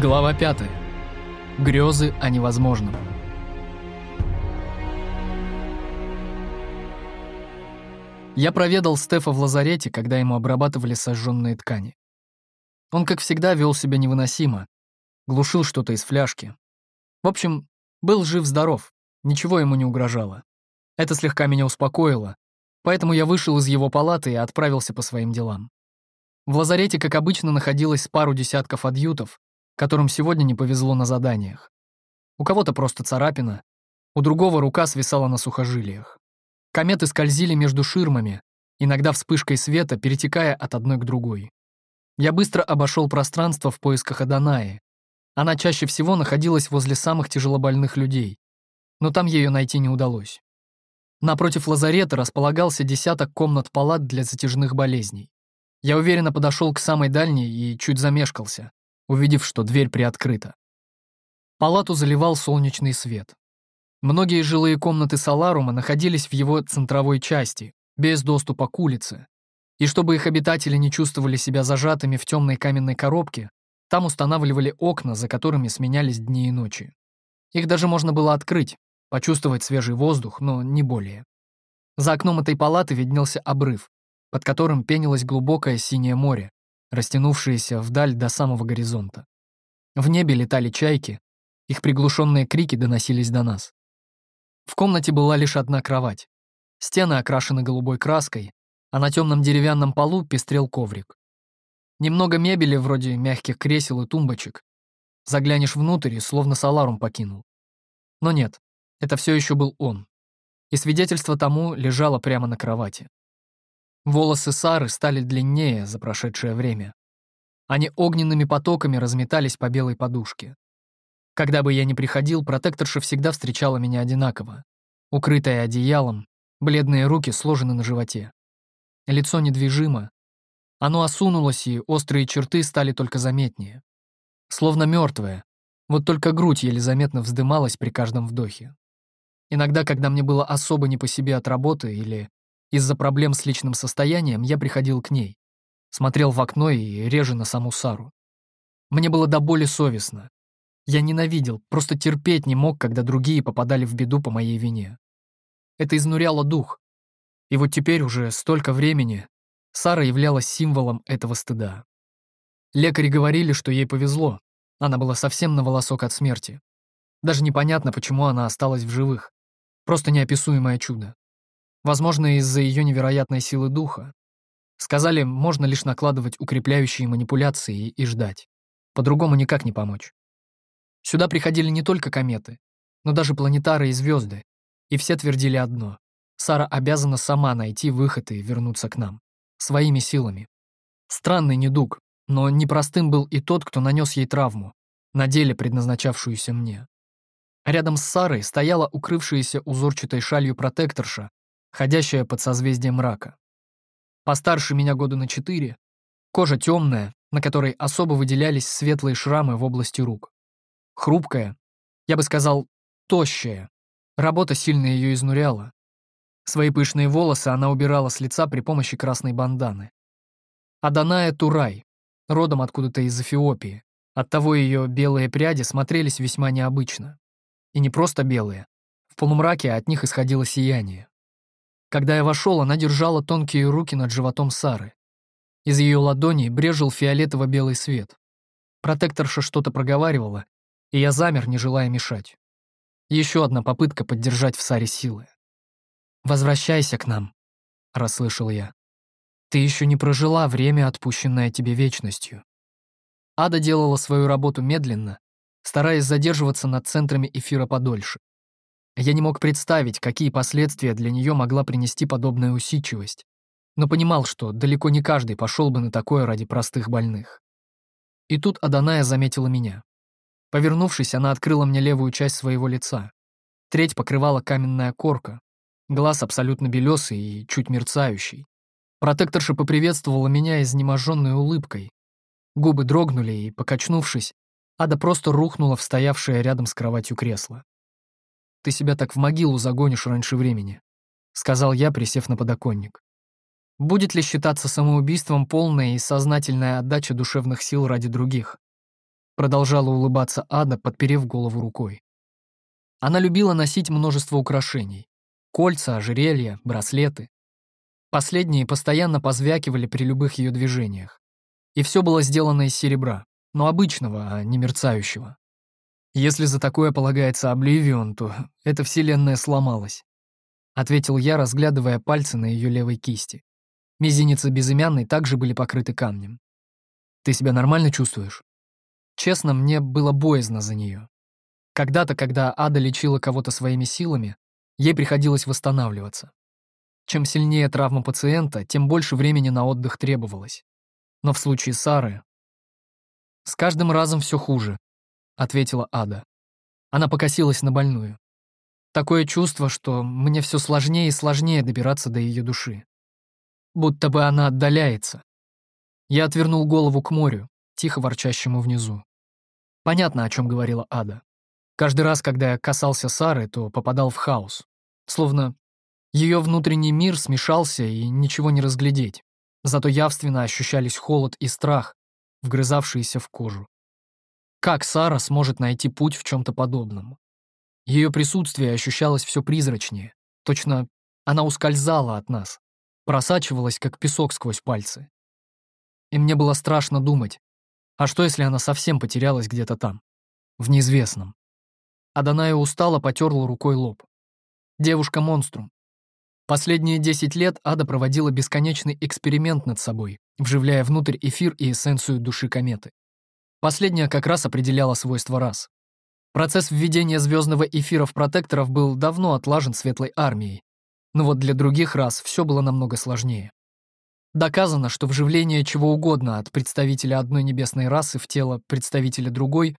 Глава 5. Грезы о невозможном. Я проведал Стефа в лазарете, когда ему обрабатывали сожженные ткани. Он, как всегда, вел себя невыносимо, глушил что-то из фляжки. В общем, был жив-здоров, ничего ему не угрожало. Это слегка меня успокоило, поэтому я вышел из его палаты и отправился по своим делам. В лазарете, как обычно, находилось пару десятков адъютов, которым сегодня не повезло на заданиях. У кого-то просто царапина, у другого рука свисала на сухожилиях. Кометы скользили между ширмами, иногда вспышкой света, перетекая от одной к другой. Я быстро обошел пространство в поисках Аданаи. Она чаще всего находилась возле самых тяжелобольных людей, но там ее найти не удалось. Напротив лазарета располагался десяток комнат-палат для затяжных болезней. Я уверенно подошел к самой дальней и чуть замешкался увидев, что дверь приоткрыта. Палату заливал солнечный свет. Многие жилые комнаты Саларума находились в его центровой части, без доступа к улице. И чтобы их обитатели не чувствовали себя зажатыми в темной каменной коробке, там устанавливали окна, за которыми сменялись дни и ночи. Их даже можно было открыть, почувствовать свежий воздух, но не более. За окном этой палаты виднелся обрыв, под которым пенилось глубокое синее море, растянувшиеся вдаль до самого горизонта. В небе летали чайки, их приглушенные крики доносились до нас. В комнате была лишь одна кровать. Стены окрашены голубой краской, а на темном деревянном полу пестрел коврик. Немного мебели, вроде мягких кресел и тумбочек. Заглянешь внутрь и словно саларум покинул. Но нет, это все еще был он. И свидетельство тому лежало прямо на кровати. Волосы Сары стали длиннее за прошедшее время. Они огненными потоками разметались по белой подушке. Когда бы я ни приходил, протекторша всегда встречала меня одинаково. Укрытая одеялом, бледные руки сложены на животе. Лицо недвижимо. Оно осунулось, и острые черты стали только заметнее. Словно мертвое. Вот только грудь еле заметно вздымалась при каждом вдохе. Иногда, когда мне было особо не по себе от работы или из-за проблем с личным состоянием я приходил к ней, смотрел в окно и реже на саму Сару. Мне было до боли совестно. Я ненавидел, просто терпеть не мог, когда другие попадали в беду по моей вине. Это изнуряло дух. И вот теперь уже столько времени Сара являлась символом этого стыда. Лекари говорили, что ей повезло. Она была совсем на волосок от смерти. Даже непонятно, почему она осталась в живых. Просто неописуемое чудо. Возможно, из-за ее невероятной силы духа. Сказали, можно лишь накладывать укрепляющие манипуляции и ждать. По-другому никак не помочь. Сюда приходили не только кометы, но даже планетары и звезды, и все твердили одно. Сара обязана сама найти выход и вернуться к нам. Своими силами. Странный недуг, но непростым был и тот, кто нанес ей травму, на деле предназначавшуюся мне. Рядом с Сарой стояла укрывшаяся узорчатой шалью протекторша ходящая под созвездием мрака. Постарше меня года на четыре, кожа темная, на которой особо выделялись светлые шрамы в области рук. Хрупкая, я бы сказал, тощая. Работа сильно ее изнуряла. Свои пышные волосы она убирала с лица при помощи красной банданы. Аданая Турай, родом откуда-то из Эфиопии. Оттого ее белые пряди смотрелись весьма необычно. И не просто белые. В полумраке от них исходило сияние. Когда я вошел, она держала тонкие руки над животом Сары. Из ее ладоней брежил фиолетово-белый свет. Протекторша что-то проговаривала, и я замер, не желая мешать. Еще одна попытка поддержать в Саре силы. «Возвращайся к нам», — расслышал я. «Ты еще не прожила время, отпущенное тебе вечностью». Ада делала свою работу медленно, стараясь задерживаться над центрами эфира подольше. Я не мог представить, какие последствия для нее могла принести подобная усидчивость, но понимал, что далеко не каждый пошел бы на такое ради простых больных. И тут Аданая заметила меня. Повернувшись, она открыла мне левую часть своего лица. Треть покрывала каменная корка, глаз абсолютно белесый и чуть мерцающий. Протекторша поприветствовала меня изнеможенной улыбкой. Губы дрогнули, и, покачнувшись, Ада просто рухнула в стоявшее рядом с кроватью кресло ты себя так в могилу загонишь раньше времени», — сказал я, присев на подоконник. «Будет ли считаться самоубийством полная и сознательная отдача душевных сил ради других? Продолжала улыбаться Ада, подперев голову рукой. Она любила носить множество украшений. Кольца, ожерелья, браслеты. Последние постоянно позвякивали при любых ее движениях. И все было сделано из серебра, но обычного, а не мерцающего. Если за такое полагается Обливион, то эта вселенная сломалась. Ответил я, разглядывая пальцы на ее левой кисти. Мизинец и безымянный также были покрыты камнем. Ты себя нормально чувствуешь? Честно, мне было боязно за нее. Когда-то, когда Ада лечила кого-то своими силами, ей приходилось восстанавливаться. Чем сильнее травма пациента, тем больше времени на отдых требовалось. Но в случае Сары... «С каждым разом все хуже», — ответила Ада. Она покосилась на больную. Такое чувство, что мне все сложнее и сложнее добираться до ее души. Будто бы она отдаляется. Я отвернул голову к морю, тихо ворчащему внизу. Понятно, о чем говорила Ада. Каждый раз, когда я касался Сары, то попадал в хаос. Словно ее внутренний мир смешался и ничего не разглядеть. Зато явственно ощущались холод и страх, вгрызавшиеся в кожу. Как Сара сможет найти путь в чем-то подобном? Ее присутствие ощущалось все призрачнее. Точно она ускользала от нас, просачивалась, как песок сквозь пальцы. И мне было страшно думать, а что, если она совсем потерялась где-то там, в неизвестном? Аданая устало потерла рукой лоб. Девушка-монструм. Последние 10 лет Ада проводила бесконечный эксперимент над собой, вживляя внутрь эфир и эссенцию души кометы. Последняя как раз определяла свойства рас. Процесс введения звездного эфира в протекторов был давно отлажен Светлой Армией, но вот для других рас все было намного сложнее. Доказано, что вживление чего угодно от представителя одной небесной расы в тело представителя другой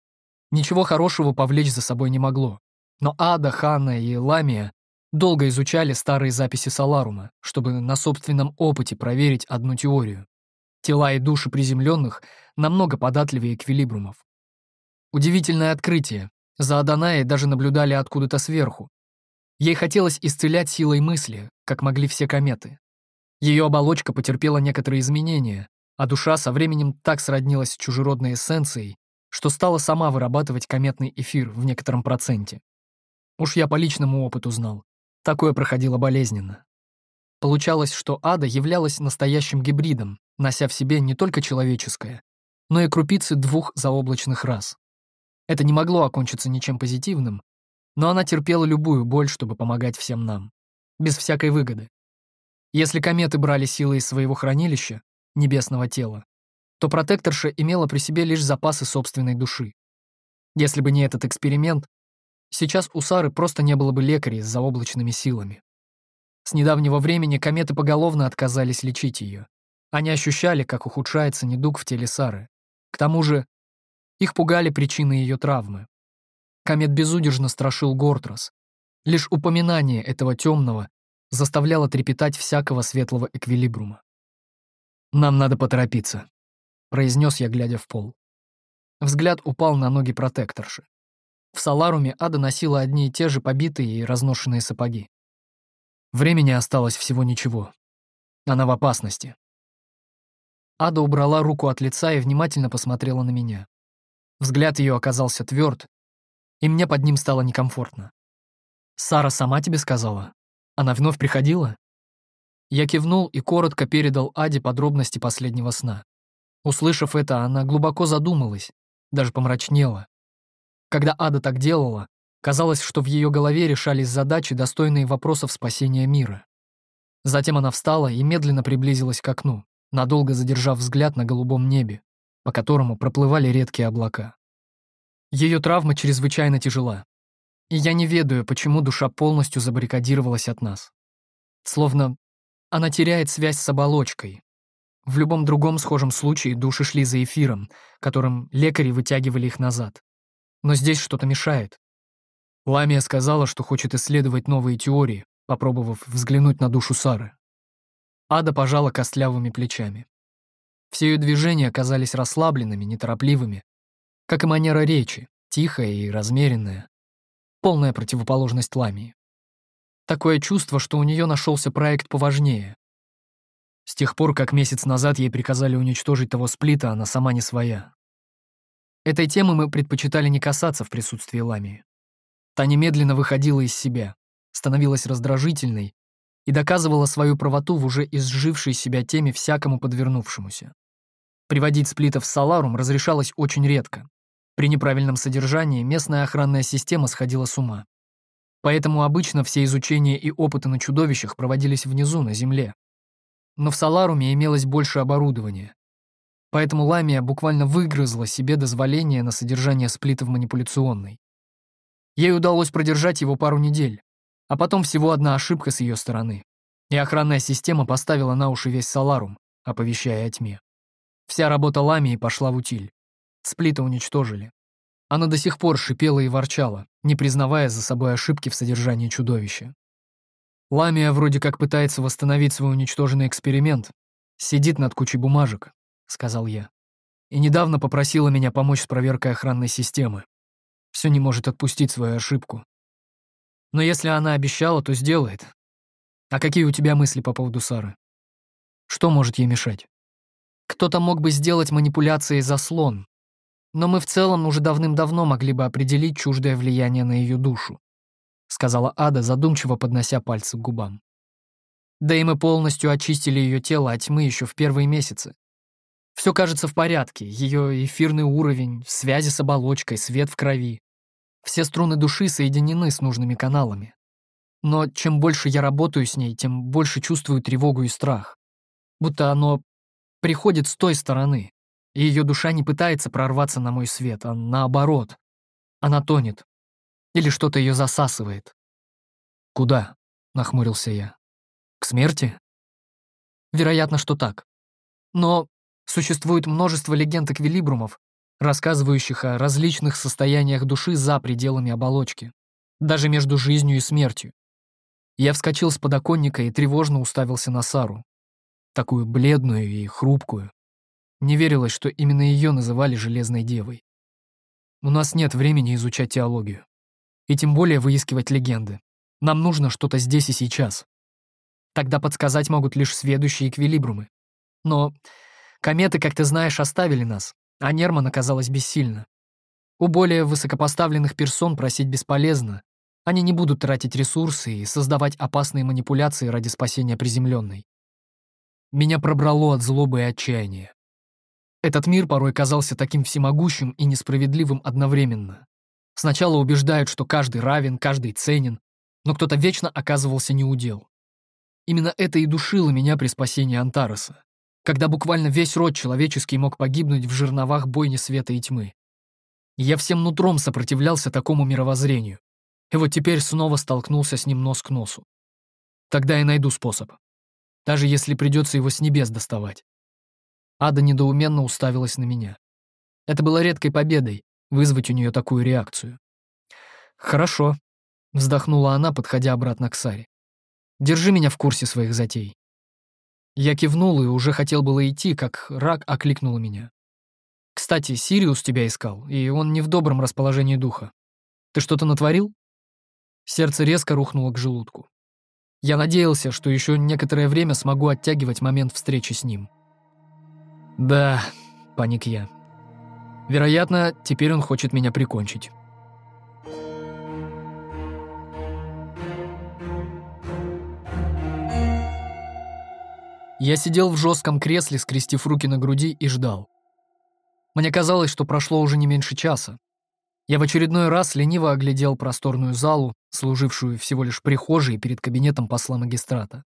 ничего хорошего повлечь за собой не могло. Но Ада, Ханна и Ламия долго изучали старые записи Саларума, чтобы на собственном опыте проверить одну теорию. Тела и души приземленных намного податливее эквилибрумов. Удивительное открытие. За Аданаей даже наблюдали откуда-то сверху. Ей хотелось исцелять силой мысли, как могли все кометы. Ее оболочка потерпела некоторые изменения, а душа со временем так сроднилась с чужеродной эссенцией, что стала сама вырабатывать кометный эфир в некотором проценте. Уж я по личному опыту знал. Такое проходило болезненно. Получалось, что ада являлась настоящим гибридом, нося в себе не только человеческое, но и крупицы двух заоблачных рас. Это не могло окончиться ничем позитивным, но она терпела любую боль, чтобы помогать всем нам. Без всякой выгоды. Если кометы брали силы из своего хранилища, небесного тела, то протекторша имела при себе лишь запасы собственной души. Если бы не этот эксперимент, сейчас у Сары просто не было бы лекарей с заоблачными силами. С недавнего времени кометы поголовно отказались лечить ее. Они ощущали, как ухудшается недуг в теле Сары. К тому же их пугали причины ее травмы. Комет безудержно страшил Гортрос. Лишь упоминание этого темного заставляло трепетать всякого светлого эквилибрума. «Нам надо поторопиться», — произнес я, глядя в пол. Взгляд упал на ноги протекторши. В Саларуме Ада носила одни и те же побитые и разношенные сапоги. Времени осталось всего ничего. Она в опасности. Ада убрала руку от лица и внимательно посмотрела на меня. Взгляд ее оказался тверд, и мне под ним стало некомфортно. «Сара сама тебе сказала?» Она вновь приходила? Я кивнул и коротко передал Аде подробности последнего сна. Услышав это, она глубоко задумалась, даже помрачнела. Когда Ада так делала, казалось, что в ее голове решались задачи, достойные вопросов спасения мира. Затем она встала и медленно приблизилась к окну, надолго задержав взгляд на голубом небе, по которому проплывали редкие облака. Ее травма чрезвычайно тяжела, и я не ведаю, почему душа полностью забаррикадировалась от нас. Словно она теряет связь с оболочкой. В любом другом схожем случае души шли за эфиром, которым лекари вытягивали их назад. Но здесь что-то мешает. Ламия сказала, что хочет исследовать новые теории, попробовав взглянуть на душу Сары. Ада пожала костлявыми плечами. Все ее движения казались расслабленными, неторопливыми, как и манера речи, тихая и размеренная полная противоположность Ламии. Такое чувство, что у нее нашелся проект поважнее. С тех пор, как месяц назад ей приказали уничтожить того сплита, она сама не своя. Этой темы мы предпочитали не касаться в присутствии Ламии. Та немедленно выходила из себя, становилась раздражительной и доказывала свою правоту в уже изжившей себя теме всякому подвернувшемуся. Приводить сплитов в Саларум разрешалось очень редко. При неправильном содержании местная охранная система сходила с ума. Поэтому обычно все изучения и опыты на чудовищах проводились внизу, на земле. Но в Саларуме имелось больше оборудования. Поэтому Ламия буквально выгрызла себе дозволение на содержание сплита в манипуляционной. Ей удалось продержать его пару недель, а потом всего одна ошибка с ее стороны. И охранная система поставила на уши весь Саларум, оповещая о тьме. Вся работа Ламии пошла в утиль. Сплита уничтожили. Она до сих пор шипела и ворчала, не признавая за собой ошибки в содержании чудовища. Ламия вроде как пытается восстановить свой уничтоженный эксперимент, сидит над кучей бумажек, — сказал я. И недавно попросила меня помочь с проверкой охранной системы все не может отпустить свою ошибку. Но если она обещала, то сделает. А какие у тебя мысли по поводу Сары? Что может ей мешать? Кто-то мог бы сделать манипуляции заслон, но мы в целом уже давным-давно могли бы определить чуждое влияние на ее душу, сказала Ада, задумчиво поднося пальцы к губам. Да и мы полностью очистили ее тело от тьмы еще в первые месяцы. Все кажется в порядке, ее эфирный уровень, связи с оболочкой, свет в крови. Все струны души соединены с нужными каналами. Но чем больше я работаю с ней, тем больше чувствую тревогу и страх. Будто оно приходит с той стороны, и ее душа не пытается прорваться на мой свет, а наоборот. Она тонет. Или что-то ее засасывает. «Куда?» — нахмурился я. «К смерти?» Вероятно, что так. Но Существует множество легенд эквилибрумов, рассказывающих о различных состояниях души за пределами оболочки, даже между жизнью и смертью. Я вскочил с подоконника и тревожно уставился на Сару, такую бледную и хрупкую. Не верилось, что именно ее называли Железной Девой. У нас нет времени изучать теологию. И тем более выискивать легенды. Нам нужно что-то здесь и сейчас. Тогда подсказать могут лишь сведущие эквилибрумы. Но Кометы, как ты знаешь, оставили нас, а Нерман оказалась бессильна. У более высокопоставленных персон просить бесполезно. Они не будут тратить ресурсы и создавать опасные манипуляции ради спасения приземленной. Меня пробрало от злобы и отчаяния. Этот мир порой казался таким всемогущим и несправедливым одновременно. Сначала убеждают, что каждый равен, каждый ценен, но кто-то вечно оказывался неудел. Именно это и душило меня при спасении Антареса когда буквально весь род человеческий мог погибнуть в жерновах бойни света и тьмы. Я всем нутром сопротивлялся такому мировоззрению, и вот теперь снова столкнулся с ним нос к носу. Тогда я найду способ, даже если придется его с небес доставать. Ада недоуменно уставилась на меня. Это было редкой победой, вызвать у нее такую реакцию. «Хорошо», — вздохнула она, подходя обратно к Саре. «Держи меня в курсе своих затей». Я кивнул и уже хотел было идти, как рак окликнул меня. «Кстати, Сириус тебя искал, и он не в добром расположении духа. Ты что-то натворил?» Сердце резко рухнуло к желудку. Я надеялся, что еще некоторое время смогу оттягивать момент встречи с ним. «Да», — паник я. «Вероятно, теперь он хочет меня прикончить». Я сидел в жестком кресле, скрестив руки на груди и ждал. Мне казалось, что прошло уже не меньше часа. Я в очередной раз лениво оглядел просторную залу, служившую всего лишь прихожей перед кабинетом посла магистрата.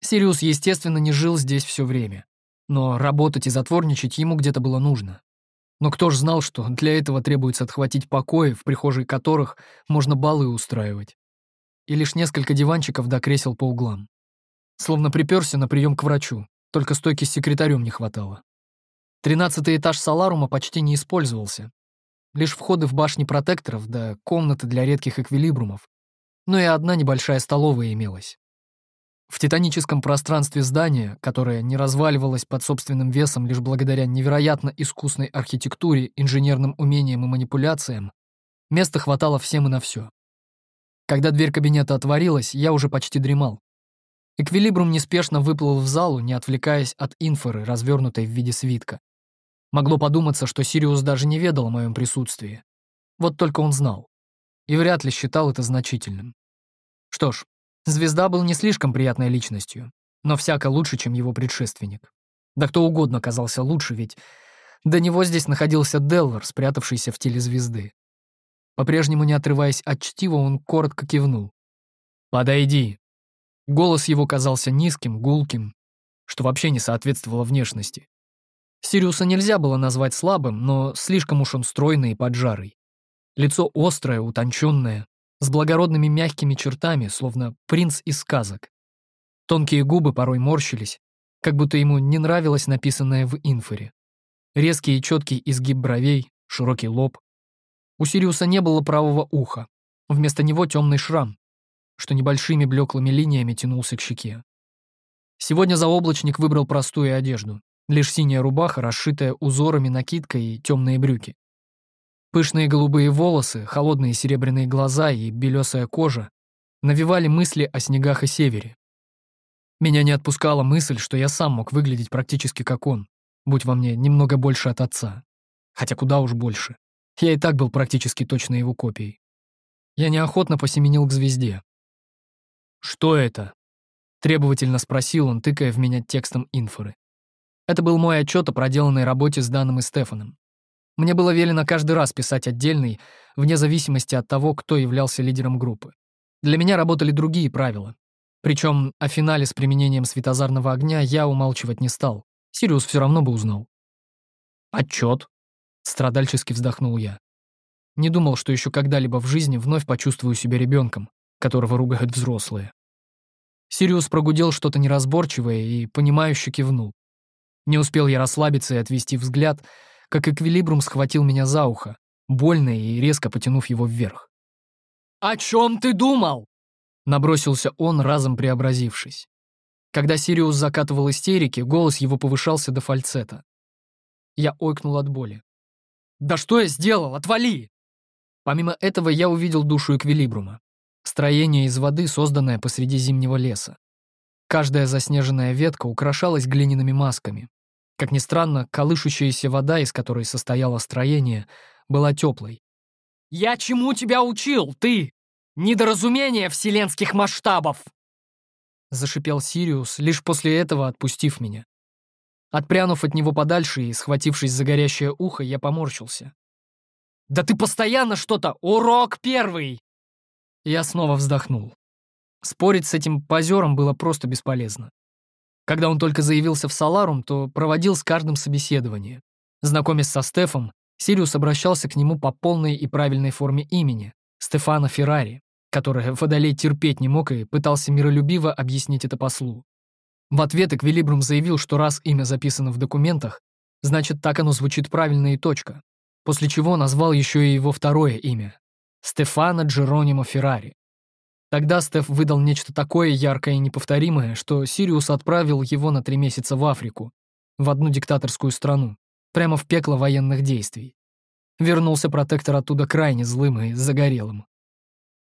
Сириус, естественно, не жил здесь все время, но работать и затворничать ему где-то было нужно. Но кто ж знал, что для этого требуется отхватить покои, в прихожей которых можно балы устраивать. И лишь несколько диванчиков до кресел по углам. Словно приперся на прием к врачу, только стойки с секретарем не хватало. Тринадцатый этаж Саларума почти не использовался. Лишь входы в башни протекторов да комнаты для редких эквилибрумов. Но и одна небольшая столовая имелась. В титаническом пространстве здания, которое не разваливалось под собственным весом лишь благодаря невероятно искусной архитектуре, инженерным умениям и манипуляциям, места хватало всем и на все. Когда дверь кабинета отворилась, я уже почти дремал. Эквилибрум неспешно выплыл в залу, не отвлекаясь от инфоры, развернутой в виде свитка. Могло подуматься, что Сириус даже не ведал о моем присутствии. Вот только он знал. И вряд ли считал это значительным. Что ж, звезда был не слишком приятной личностью, но всяко лучше, чем его предшественник. Да кто угодно казался лучше, ведь до него здесь находился Делвар, спрятавшийся в теле звезды. По-прежнему не отрываясь от чтива, он коротко кивнул. «Подойди». Голос его казался низким, гулким, что вообще не соответствовало внешности. Сириуса нельзя было назвать слабым, но слишком уж он стройный и поджарый. Лицо острое, утонченное, с благородными мягкими чертами, словно принц из сказок. Тонкие губы порой морщились, как будто ему не нравилось написанное в инфоре. Резкий и четкий изгиб бровей, широкий лоб. У Сириуса не было правого уха. Вместо него темный шрам, что небольшими блеклыми линиями тянулся к щеке. Сегодня заоблачник выбрал простую одежду. Лишь синяя рубаха, расшитая узорами накидка и темные брюки. Пышные голубые волосы, холодные серебряные глаза и белесая кожа навевали мысли о снегах и севере. Меня не отпускала мысль, что я сам мог выглядеть практически как он, будь во мне немного больше от отца. Хотя куда уж больше. Я и так был практически точно его копией. Я неохотно посеменил к звезде. «Что это?» Требовательно спросил он, тыкая в меня текстом инфоры. Это был мой отчет о проделанной работе с Даном и Стефаном. Мне было велено каждый раз писать отдельный, вне зависимости от того, кто являлся лидером группы. Для меня работали другие правила. Причем о финале с применением светозарного огня я умалчивать не стал. Сириус все равно бы узнал. «Отчет?» — страдальчески вздохнул я. Не думал, что еще когда-либо в жизни вновь почувствую себя ребенком, которого ругают взрослые. Сириус прогудел что-то неразборчивое и, понимающе кивнул. Не успел я расслабиться и отвести взгляд, как эквилибрум схватил меня за ухо, больно и резко потянув его вверх. «О чем ты думал?» Набросился он, разом преобразившись. Когда Сириус закатывал истерики, голос его повышался до фальцета. Я ойкнул от боли. «Да что я сделал? Отвали!» Помимо этого я увидел душу эквилибрума. Строение из воды, созданное посреди зимнего леса. Каждая заснеженная ветка украшалась глиняными масками. Как ни странно, колышущаяся вода, из которой состояло строение, была теплой. «Я чему тебя учил, ты? Недоразумение вселенских масштабов!» Зашипел Сириус, лишь после этого отпустив меня. Отпрянув от него подальше и схватившись за горящее ухо, я поморщился. «Да ты постоянно что-то! Урок первый!» Я снова вздохнул. Спорить с этим позером было просто бесполезно. Когда он только заявился в Саларум, то проводил с каждым собеседование. Знакомясь со Стефом, Сириус обращался к нему по полной и правильной форме имени — Стефана Феррари, которое Водолей терпеть не мог и пытался миролюбиво объяснить это послу. В ответ Эквилибрум заявил, что раз имя записано в документах, значит, так оно звучит правильно и точка, после чего назвал еще и его второе имя Стефано Джеронимо Феррари. Тогда Стеф выдал нечто такое яркое и неповторимое, что Сириус отправил его на три месяца в Африку, в одну диктаторскую страну, прямо в пекло военных действий. Вернулся протектор оттуда крайне злым и загорелым.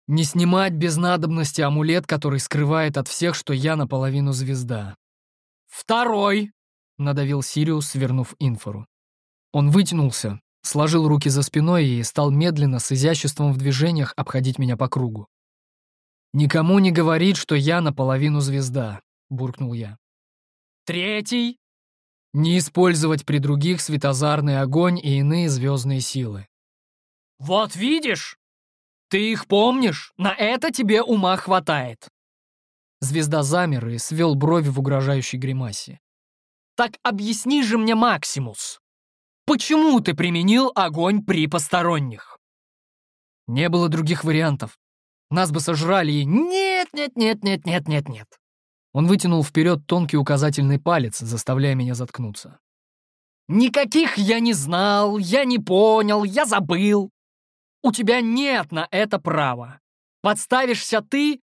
Не снимать без надобности амулет, который скрывает от всех, что я наполовину звезда. «Второй!» — надавил Сириус, свернув инфору. Он вытянулся, сложил руки за спиной и стал медленно, с изяществом в движениях, обходить меня по кругу. «Никому не говорит, что я наполовину звезда», — буркнул я. «Третий?» «Не использовать при других светозарный огонь и иные звездные силы». «Вот видишь? Ты их помнишь? На это тебе ума хватает». Звезда замер и свел брови в угрожающей гримасе. «Так объясни же мне, Максимус, Почему ты применил огонь при посторонних? Не было других вариантов. Нас бы сожрали и... Нет, нет, нет, нет, нет, нет, нет. Он вытянул вперед тонкий указательный палец, заставляя меня заткнуться. Никаких я не знал, я не понял, я забыл. У тебя нет на это права. Подставишься ты,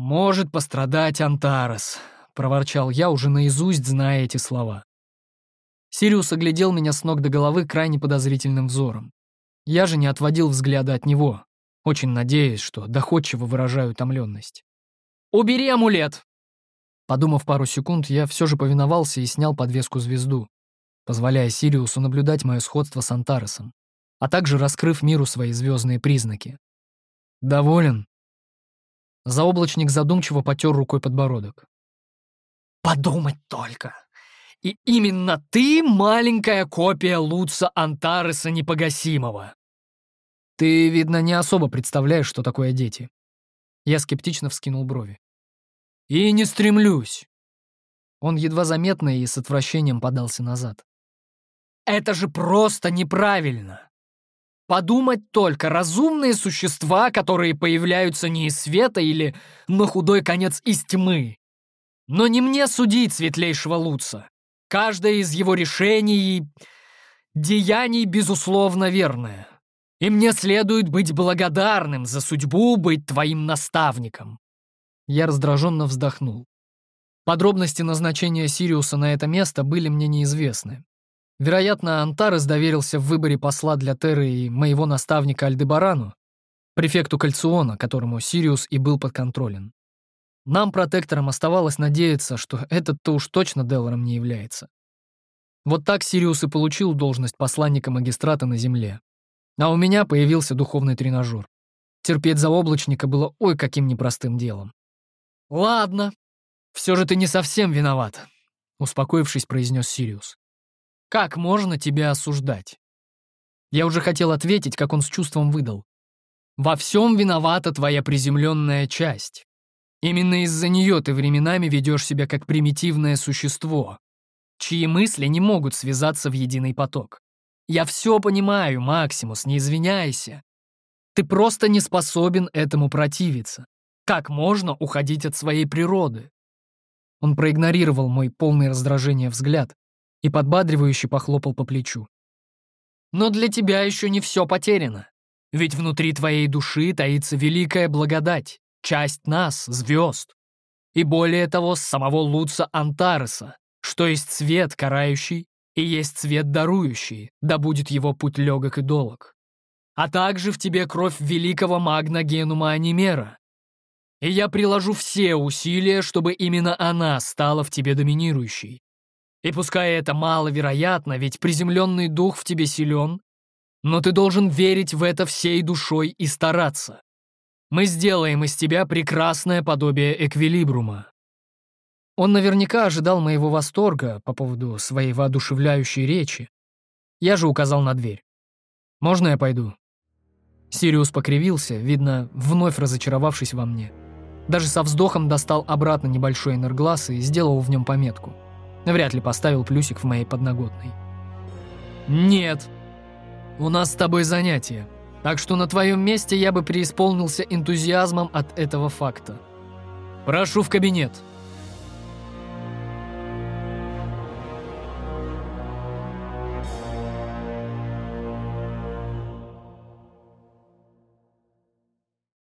может пострадать Антарес, проворчал я, уже наизусть зная эти слова. Сириус оглядел меня с ног до головы крайне подозрительным взором. Я же не отводил взгляда от него, очень надеясь, что доходчиво выражаю утомленность. «Убери амулет!» Подумав пару секунд, я все же повиновался и снял подвеску звезду, позволяя Сириусу наблюдать мое сходство с Антаресом, а также раскрыв миру свои звездные признаки. «Доволен?» Заоблачник задумчиво потер рукой подбородок. «Подумать только! И именно ты маленькая копия Луца Антареса Непогасимого!» «Ты, видно, не особо представляешь, что такое дети». Я скептично вскинул брови. «И не стремлюсь!» Он едва заметно и с отвращением подался назад. «Это же просто неправильно! Подумать только, разумные существа, которые появляются не из света или, на худой конец, из тьмы. Но не мне судить светлейшего Луца. Каждое из его решений и деяний, безусловно, верное. И мне следует быть благодарным за судьбу быть твоим наставником. Я раздраженно вздохнул. Подробности назначения Сириуса на это место были мне неизвестны. Вероятно, Антарес доверился в выборе посла для Терры и моего наставника Альдебарану, префекту Кальциона, которому Сириус и был подконтролен. Нам, протекторам, оставалось надеяться, что этот-то уж точно Делларом не является. Вот так Сириус и получил должность посланника магистрата на Земле. А у меня появился духовный тренажер. Терпеть за облачника было ой каким непростым делом. «Ладно, все же ты не совсем виноват», — успокоившись, произнес Сириус. Как можно тебя осуждать? Я уже хотел ответить, как он с чувством выдал. Во всем виновата твоя приземленная часть. Именно из-за нее ты временами ведешь себя как примитивное существо, чьи мысли не могут связаться в единый поток. Я все понимаю, Максимус, не извиняйся. Ты просто не способен этому противиться. Как можно уходить от своей природы? Он проигнорировал мой полный раздражения взгляд, и подбадривающе похлопал по плечу. «Но для тебя еще не все потеряно. Ведь внутри твоей души таится великая благодать, часть нас, звезд. И более того, самого Луца Антареса, что есть свет карающий и есть свет дарующий, да будет его путь легок и долог. А также в тебе кровь великого магна Генума Анимера. И я приложу все усилия, чтобы именно она стала в тебе доминирующей, и пускай это маловероятно, ведь приземленный дух в тебе силен, но ты должен верить в это всей душой и стараться. Мы сделаем из тебя прекрасное подобие эквилибрума». Он наверняка ожидал моего восторга по поводу своей воодушевляющей речи. Я же указал на дверь. «Можно я пойду?» Сириус покривился, видно, вновь разочаровавшись во мне. Даже со вздохом достал обратно небольшой энерглаз и сделал в нем пометку — Вряд ли поставил плюсик в моей подноготной. «Нет. У нас с тобой занятие. Так что на твоем месте я бы преисполнился энтузиазмом от этого факта. Прошу в кабинет».